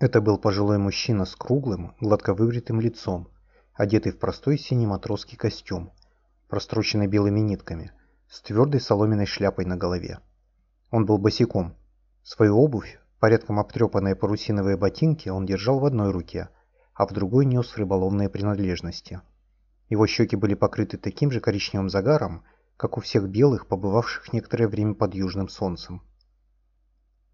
Это был пожилой мужчина с круглым, гладко выбритым лицом, одетый в простой синий матросский костюм, простроченный белыми нитками, с твердой соломенной шляпой на голове. Он был босиком. Свою обувь, порядком обтрепанные парусиновые ботинки, он держал в одной руке, а в другой нес рыболовные принадлежности. Его щеки были покрыты таким же коричневым загаром, как у всех белых, побывавших некоторое время под южным солнцем.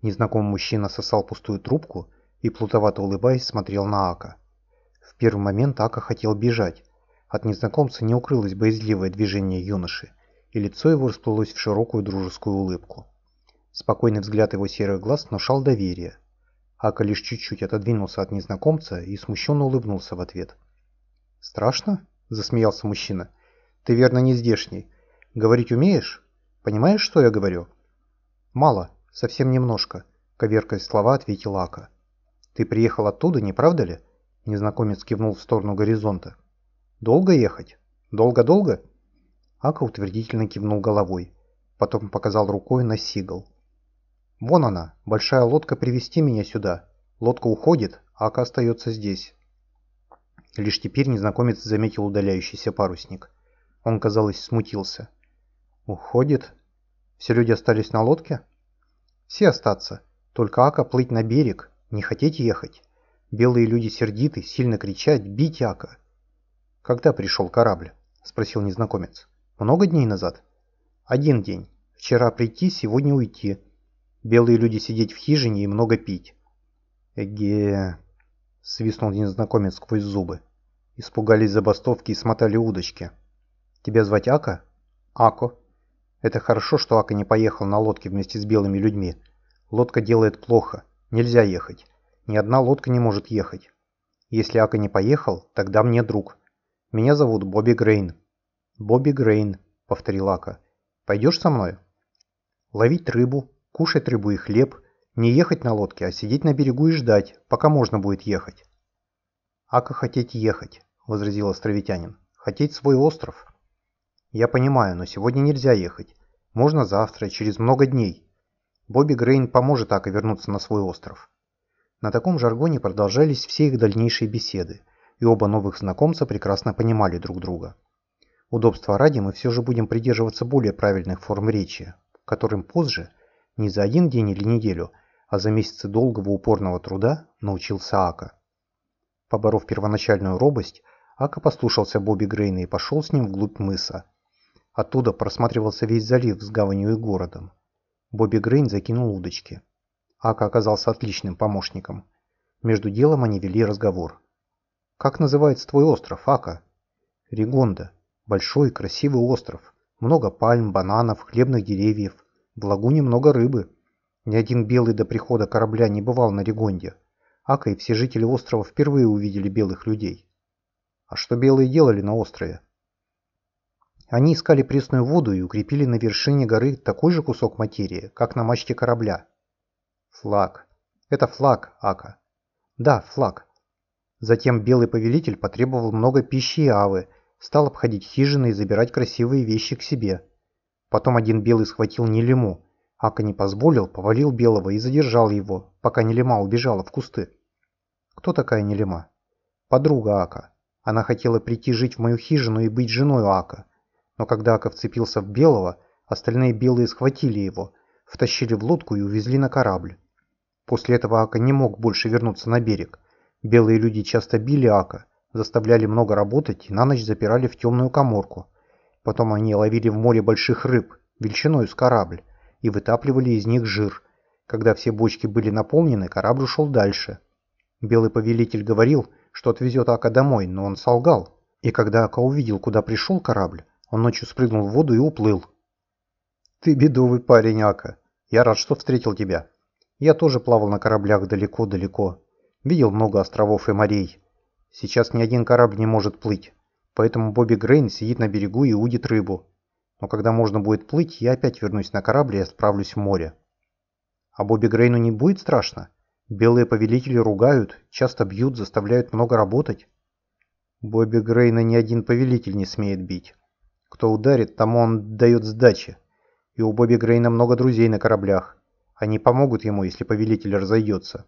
Незнакомый мужчина сосал пустую трубку и, плутовато улыбаясь, смотрел на Ака. В первый момент Ака хотел бежать. От незнакомца не укрылось боязливое движение юноши, и лицо его расплылось в широкую дружескую улыбку. Спокойный взгляд его серых глаз внушал доверие. Ака лишь чуть-чуть отодвинулся от незнакомца и смущенно улыбнулся в ответ. «Страшно?» – засмеялся мужчина. «Ты верно не здешний. Говорить умеешь? Понимаешь, что я говорю?» «Мало, совсем немножко», – коверкая слова ответил Ака. «Ты приехал оттуда, не правда ли?» Незнакомец кивнул в сторону горизонта. «Долго ехать? Долго-долго?» Ака утвердительно кивнул головой. Потом показал рукой на Сигал. «Вон она, большая лодка привести меня сюда. Лодка уходит, а Ака остается здесь». Лишь теперь незнакомец заметил удаляющийся парусник. Он, казалось, смутился. «Уходит? Все люди остались на лодке?» «Все остаться. Только Ака плыть на берег. Не хотите ехать?» Белые люди сердиты, сильно кричать, бить Ака. «Когда пришел корабль?» – спросил незнакомец. «Много дней назад?» «Один день. Вчера прийти, сегодня уйти. Белые люди сидеть в хижине и много пить». «Эге...» – свистнул незнакомец сквозь зубы. Испугались забастовки и смотали удочки. «Тебя звать Ака?» «Ако». «Это хорошо, что Ака не поехал на лодке вместе с белыми людьми. Лодка делает плохо. Нельзя ехать. Ни одна лодка не может ехать. Если Ака не поехал, тогда мне друг. Меня зовут Бобби Грейн». «Бобби Грейн», — повторил Ака. «Пойдешь со мной?» «Ловить рыбу, кушать рыбу и хлеб, не ехать на лодке, а сидеть на берегу и ждать, пока можно будет ехать». «Ака хотеть ехать», — возразил островитянин. «Хотеть свой остров». «Я понимаю, но сегодня нельзя ехать. Можно завтра, через много дней. Бобби Грейн поможет Ака вернуться на свой остров». На таком жаргоне продолжались все их дальнейшие беседы, и оба новых знакомца прекрасно понимали друг друга. Удобства ради мы все же будем придерживаться более правильных форм речи, которым позже, не за один день или неделю, а за месяцы долгого упорного труда научился Ака. Поборов первоначальную робость, Ака послушался Бобби Грейна и пошел с ним вглубь мыса. Оттуда просматривался весь залив с гаванью и городом. Бобби Грейн закинул удочки. Ака оказался отличным помощником. Между делом они вели разговор. «Как называется твой остров, Ака?» «Ригонда. Большой, красивый остров. Много пальм, бананов, хлебных деревьев. В лагуне много рыбы. Ни один белый до прихода корабля не бывал на Ригонде. Ака и все жители острова впервые увидели белых людей. А что белые делали на острове? Они искали пресную воду и укрепили на вершине горы такой же кусок материи, как на мачте корабля. Флаг. Это флаг, Ака. Да, флаг. Затем белый повелитель потребовал много пищи и авы, стал обходить хижины и забирать красивые вещи к себе. Потом один белый схватил Нелему. Ака не позволил, повалил белого и задержал его, пока Нелема убежала в кусты. Кто такая Нелема? Подруга Ака. Она хотела прийти жить в мою хижину и быть женой Ака. Но когда Ака вцепился в белого, остальные белые схватили его, втащили в лодку и увезли на корабль. После этого Ака не мог больше вернуться на берег. Белые люди часто били Ака, заставляли много работать и на ночь запирали в темную коморку. Потом они ловили в море больших рыб, величиной с корабль, и вытапливали из них жир. Когда все бочки были наполнены, корабль ушел дальше. Белый повелитель говорил, что отвезет Ака домой, но он солгал. И когда Ака увидел, куда пришел корабль, он ночью спрыгнул в воду и уплыл. «Ты бедовый парень, Ака. Я рад, что встретил тебя. Я тоже плавал на кораблях далеко-далеко. Видел много островов и морей. Сейчас ни один корабль не может плыть. Поэтому Бобби Грейн сидит на берегу и удит рыбу. Но когда можно будет плыть, я опять вернусь на корабль и отправлюсь в море. А Бобби Грейну не будет страшно? Белые повелители ругают, часто бьют, заставляют много работать. Бобби Грейна ни один повелитель не смеет бить. Кто ударит, тому он дает сдачи. И у Бобби Грейна много друзей на кораблях. Они помогут ему, если повелитель разойдется.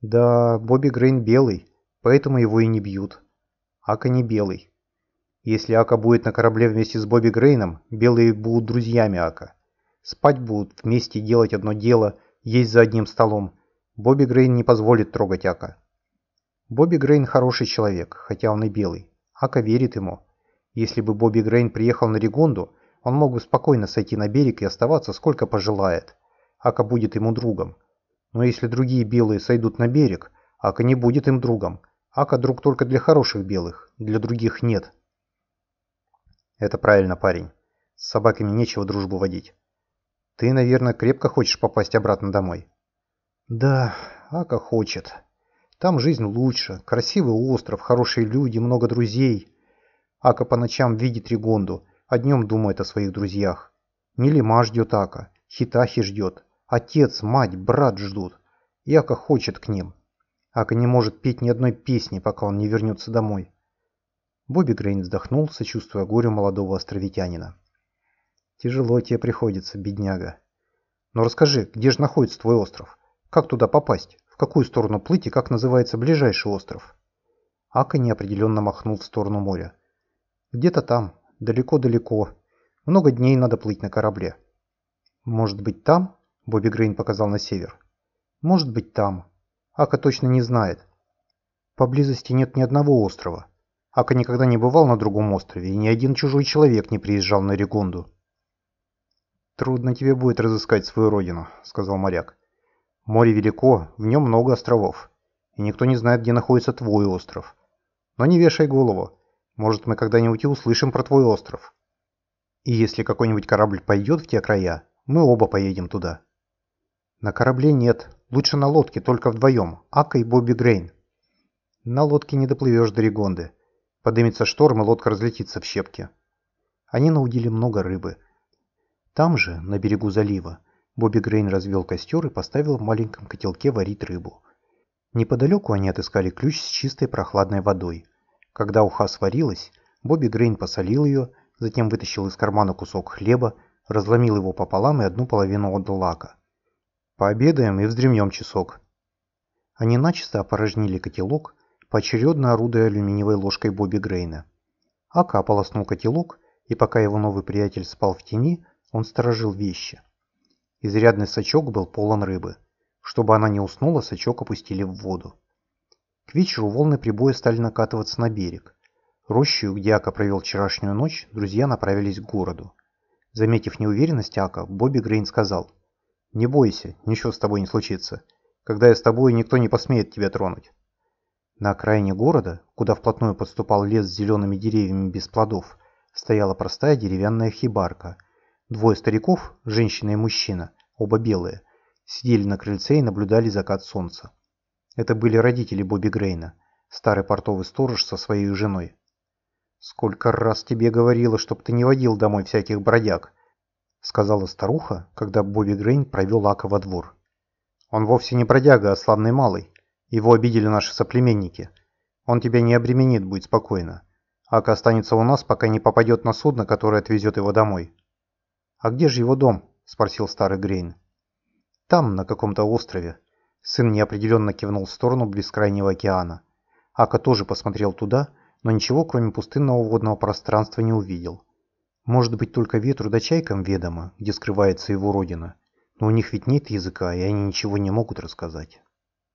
Да, Бобби Грейн белый, поэтому его и не бьют. Ака не белый. Если Ака будет на корабле вместе с Бобби Грейном, белые будут друзьями Ака. Спать будут вместе делать одно дело, есть за одним столом. Бобби Грейн не позволит трогать Ака. Бобби Грейн хороший человек, хотя он и белый. Ака верит ему. Если бы Бобби Грейн приехал на Ригонду, он мог бы спокойно сойти на берег и оставаться сколько пожелает. Ака будет ему другом. Но если другие белые сойдут на берег, Ака не будет им другом. Ака друг только для хороших белых, для других нет. Это правильно, парень. С собаками нечего дружбу водить. Ты, наверное, крепко хочешь попасть обратно домой? Да, Ака хочет. Там жизнь лучше, красивый остров, хорошие люди, много друзей. Ака по ночам видит Ригонду, а днем думает о своих друзьях. Нелима ждет Ака, Хитахи ждет, отец, мать, брат ждут. И Ака хочет к ним. Ака не может петь ни одной песни, пока он не вернется домой. Бобби Грейн вздохнул, сочувствуя горю молодого островитянина. «Тяжело тебе приходится, бедняга. Но расскажи, где же находится твой остров? Как туда попасть? В какую сторону плыть и как называется ближайший остров?» Ака неопределенно махнул в сторону моря. «Где-то там, далеко-далеко. Много дней надо плыть на корабле». «Может быть там?» – Бобби Грейн показал на север. «Может быть там. Ака точно не знает. Поблизости нет ни одного острова. Ака никогда не бывал на другом острове, и ни один чужой человек не приезжал на Регунду. «Трудно тебе будет разыскать свою родину», — сказал моряк. «Море велико, в нем много островов, и никто не знает, где находится твой остров. Но не вешай голову, может, мы когда-нибудь и услышим про твой остров. И если какой-нибудь корабль пойдет в те края, мы оба поедем туда». «На корабле нет, лучше на лодке, только вдвоем, Ака и Бобби Грейн». «На лодке не доплывешь до Регонды. Подымется шторм, и лодка разлетится в щепки. Они наудили много рыбы. Там же, на берегу залива, Бобби Грейн развел костер и поставил в маленьком котелке варить рыбу. Неподалеку они отыскали ключ с чистой прохладной водой. Когда уха сварилась, Бобби Грейн посолил ее, затем вытащил из кармана кусок хлеба, разломил его пополам и одну половину отдал Лака. «Пообедаем и вздремнем часок». Они начисто опорожнили котелок, поочередно орудуя алюминиевой ложкой Бобби Грейна. Ака ополоснул котелок, и пока его новый приятель спал в тени, он сторожил вещи. Изрядный сачок был полон рыбы. Чтобы она не уснула, сачок опустили в воду. К вечеру волны прибоя стали накатываться на берег. Рощью, где Ака провел вчерашнюю ночь, друзья направились к городу. Заметив неуверенность Ака, Бобби Грейн сказал, «Не бойся, ничего с тобой не случится. Когда я с тобой, никто не посмеет тебя тронуть. На окраине города, куда вплотную подступал лес с зелеными деревьями без плодов, стояла простая деревянная хибарка. Двое стариков, женщина и мужчина, оба белые, сидели на крыльце и наблюдали закат солнца. Это были родители Бобби Грейна, старый портовый сторож со своей женой. «Сколько раз тебе говорила, чтоб ты не водил домой всяких бродяг», сказала старуха, когда Бобби Грейн провел Ака во двор. «Он вовсе не бродяга, а славный малый. Его обидели наши соплеменники. Он тебя не обременит, будь спокойно. Ака останется у нас, пока не попадет на судно, которое отвезет его домой. «А где же его дом?» – спросил старый Грейн. «Там, на каком-то острове». Сын неопределенно кивнул в сторону бескрайнего океана. Ака тоже посмотрел туда, но ничего, кроме пустынного водного пространства, не увидел. Может быть, только ветру да чайкам ведомо, где скрывается его родина. Но у них ведь нет языка, и они ничего не могут рассказать.